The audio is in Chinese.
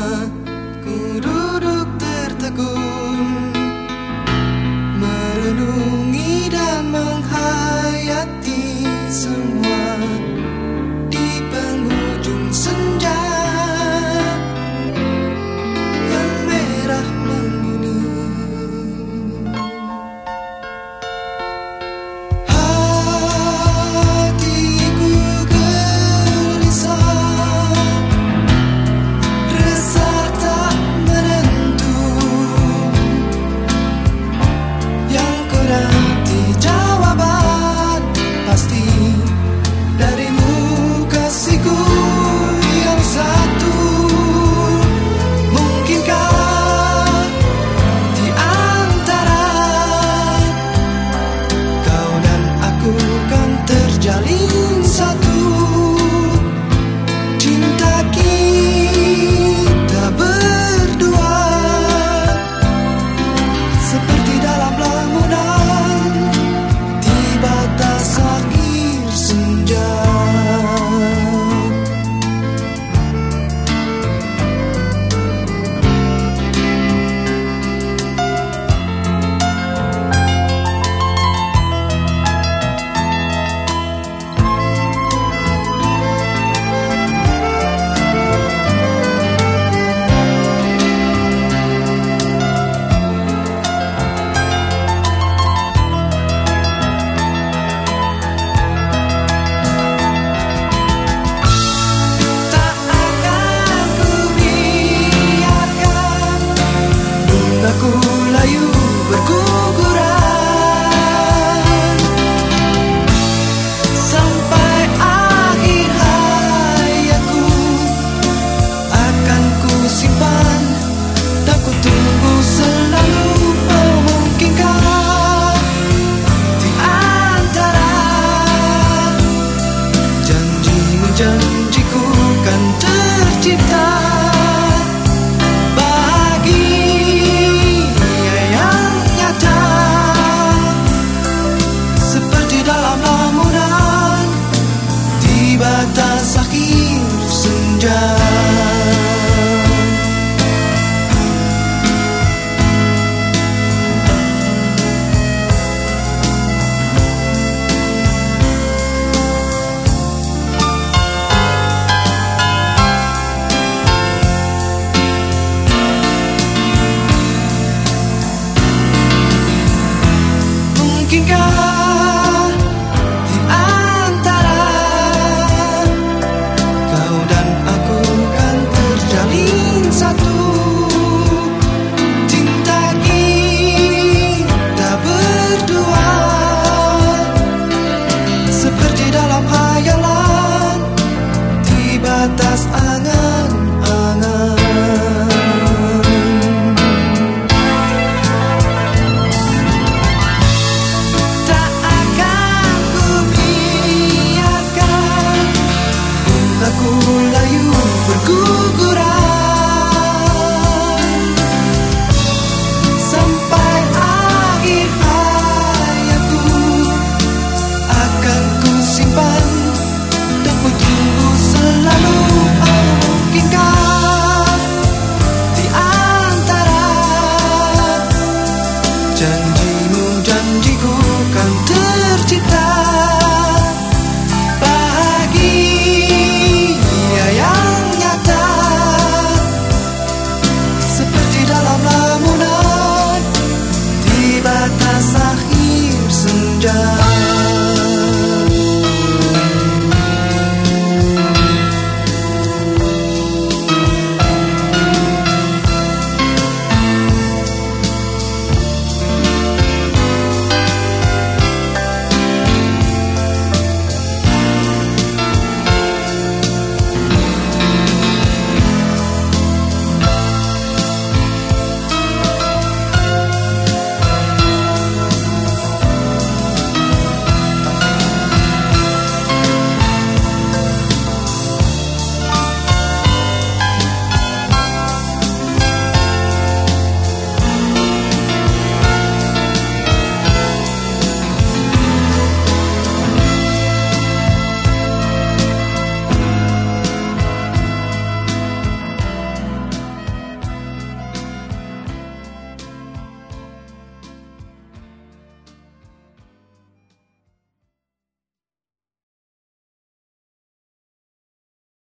heart 真寂寞，真疾苦。